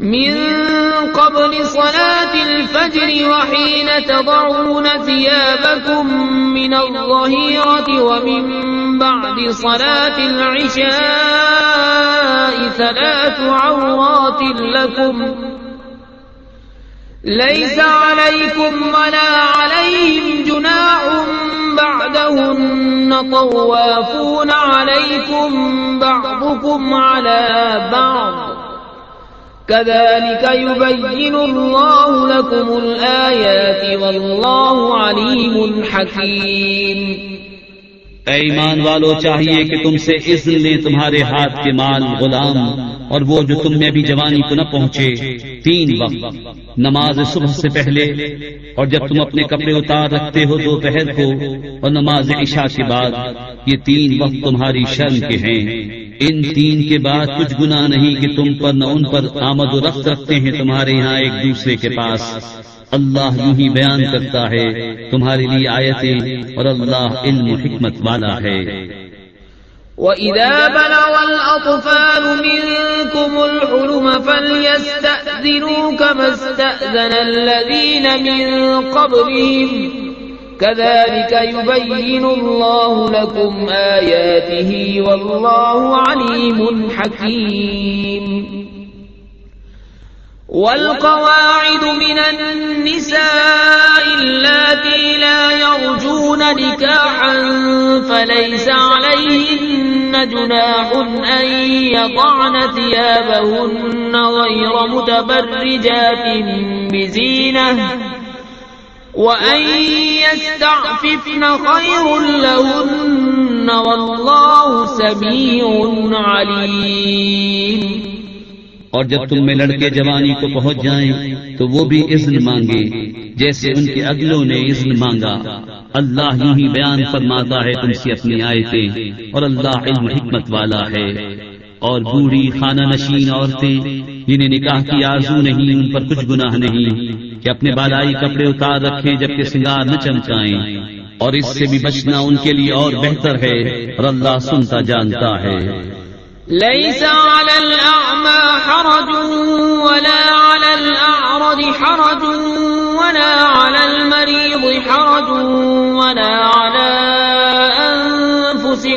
من قبل صلاة الفجر وحين تضعون ثيابكم من الظهيرة ومن بعد صلاة العشاء ثلاث عورات لكم ليس عليكم ولا عليهم جناح بعدهن طوافون عليكم بعضكم على بعض. كذلك يبين الله لكم الآيات والله عليم حكيم. اے ایمان والو، چاہیے کہ تم سے اذن لیں تمہارے ہاتھ کے مال غلام اور وہ جو تم میں ابھی جوانی کو نہ پہنچے، تین وقت نماز صبح سے پہلے اور جب تم اپنے کپڑے اتار رکھتے ہو دوپہر کو اور نماز عشاء کے بعد، یہ تین وقت تمہاری شرم کے ہیں۔ ان تین کے بعد کچھ گناہ نہیں کہ تم پر نہ ان پر آمد و رفت رکھتے ہیں، تمہارے یہاں ایک دوسرے کے پاس۔ اللہ یوں ہی بیان کرتا ہے، تمہارے لیے آیتیں اور اللہ علم و حکمت والا ہے۔ وَإِذَا بَلَغَ الْأَطْفَالُ مِنْكُمُ الْحُلُمَ فَلْيَسْتَأْذِنُوا كَمَا اسْتَأْذَنَ الَّذِينَ مِنْ قَبْلِهِمْ كَذَلِكَ يُبَيِّنُ اللَّهُ لَكُمْ آيَاتِهِ وَاللَّهُ عَلِيمٌ حَكِيمٌ. والقواعد من النساء اللاتي لا يرجون نكاحا فليس عليهن جناح أن يضعن ثيابهن غير متبرجات بزينة. وأن يستعففن خير لهن والله سميع اور جب تم میں لڑکے جوانی کو پہنچ جائیں تو وہ بھی اذن مانگے جیسے ان کے اگلوں نے اذن مانگا۔ اللہ یوں ہی بیان فرماتا ہے تم سے اپنی آیتیں اور اللہ علم حکمت والا ہے۔ اور بوڑھی خانہ نشین عورتیں جنہیں نکاح کی آرزو نہیں، ان پر کچھ گناہ نہیں، کہ اپنے بالائی کپڑے اتار رکھیں جبکہ سنگار نہ چمکائیں۔ اور اس سے بھی بچنا ان کے لیے اور بہتر ہے اور اللہ سنتا جانتا ہے۔ ليس على الأعمى حرج ولا على الأعرض حرج ولا على المريض حرج ولا على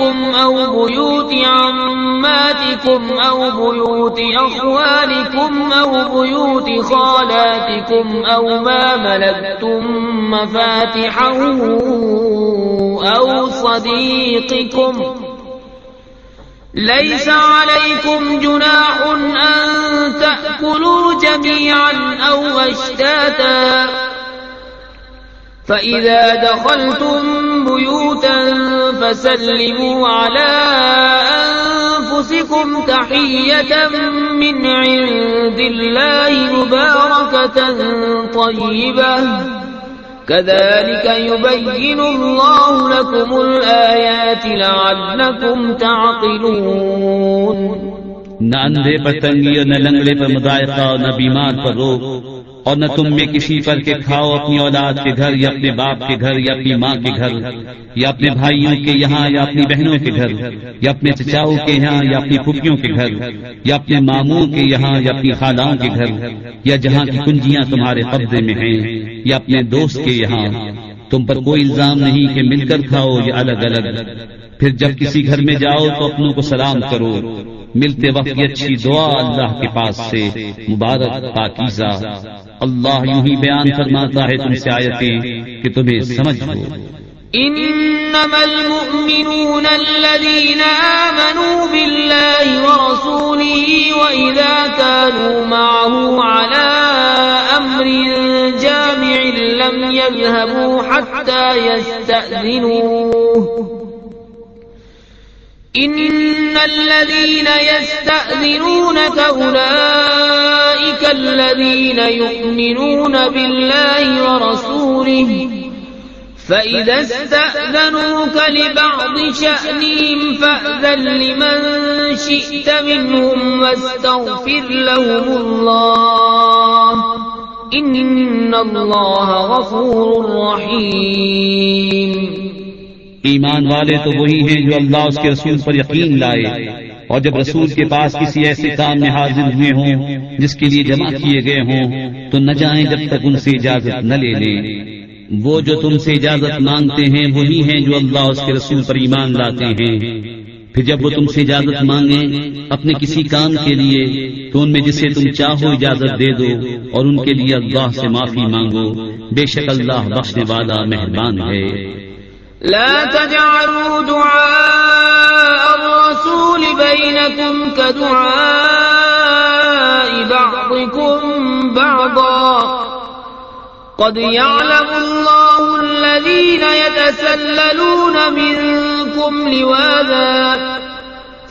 أعمامكم أو بيوت عماتكم أو بيوت أخوالكم أو بيوت خالاتكم أو ما ملكتم مفاتحه أو صديقكم ليس عليكم جناح أن تأكلوا جميعا أو أشتاتا فإذا دخلتم بيوتا فسلموا على أنفسكم تحية من عند الله مباركة طيبة. كذلك يبين الله لكم الآيات لعلكم تعقلون. نہ اندھے پر تنگی اور نہ لنگڑے پر مدائقہ اور نہ بیمار پر روک. اور نہ تم میں کسی پر کے کھاؤ اپنی اولاد کے گھر یا اپنے باپ کے گھر یا اپنی ماں کے گھر یا اپنے بھائیوں کے یہاں یا اپنی بہنوں کے گھر یا اپنے چچاؤں کے یہاں یا اپنی پھوپھیوں کے گھر یا اپنے ماموں کے یہاں یا اپنی خالاؤں کے گھر یا جہاں کی کنجیاں تمہارے قبضے میں ہیں یا اپنے دوست کے یہاں تم پر کوئی الزام نہیں کہ مل کر کھاؤ یا الگ الگ پھر جب کسی گھر میں جاؤ تو اپنوں کو سلام کرو ملتے وقت یہ اچھی دعا اللہ کے پاس سے مبارک پاکیزہ۔ اللہ یوں ہی بیان فرماتا ہے تم سے آیتیں کہ تمہیں سمجھ لو انما المؤمنون الذين آمنوا بالله ورسوله وإذا كانوا معه على أمر جامع لم يذهبوا حتى يستأذنوه۔ إن الذين يستأذنونك أولئك الذين يؤمنون بالله ورسوله فإذا استأذنوك لبعض شأنهم فأذن لمن شئت منهم واستغفر لهم الله إن الله غفور رحيم ایمان والے تو وہی ہیں جو اللہ اس کے رسول پر یقین لائے۔ اور جب رسول کے پاس کسی ایسے کام میں حاضر ہوئے ہوں، جس کے لیے جمع کیے گئے ہوں، تو نہ جائیں جب تک ان سے اجازت نہ لے لیں۔ وہ جو تم سے اجازت مانگتے ہیں، وہی ہیں جو اللہ اس کے رسول پر ایمان لاتے ہیں۔ پھر جب وہ تم سے اجازت مانگیں اپنے کسی کام کے لیے، تو ان میں جسے تم چاہو اجازت دے دو اور ان کے لیے اللہ سے معافی مانگو۔ بے شک اللہ بخشنے والا مہربان ہے۔ لا تجعلوا دعاء الرسول بينكم كدعاء بعضكم بعضا. قد يعلم الله الذين يتسللون منكم لواذا.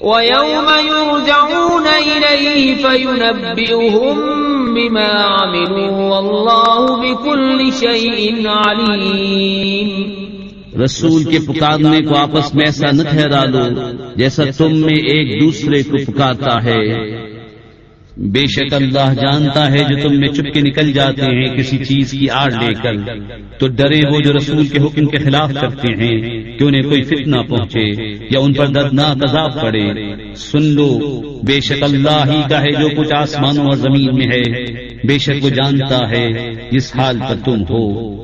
وَيَوْمَ يُرْجَعُونَ إِلَيْهِ فينبئهم بِمَا عَمِلُوا وَاللَّهُ بِكُلِّ شَيْءٍ عليم. رسول کے پکارنے کو آپس میں ایسا نہ ٹھہرا لو جیسا تم میں ایک دوسرے کو پکارتا ہے۔ بے شک اللہ جانتا ہے جو تم میں چپ کے نکل جاتے ہیں کسی چیز کی آڑ لے کر، تو ڈرے وہ جو رسول کے حکم کے خلاف کرتے ہیں کہ انہیں کوئی فتنہ پہنچے یا ان پر دردناک عذاب پڑے۔ سن لو، بے شک اللہ ہی کا ہے جو کچھ آسمانوں اور زمین میں ہے۔ بے شک وہ جانتا ہے جس حال پر تم ہو۔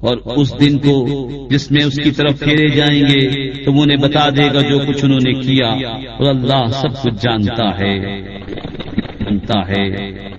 اور اس دن کو جس میں اس کی طرف پھیرے جائیں گے، تم انہیں بتا دے گا جو کچھ انہوں نے کیا۔ اور اللہ سب کچھ جانتا ہے۔ بنتا ہے۔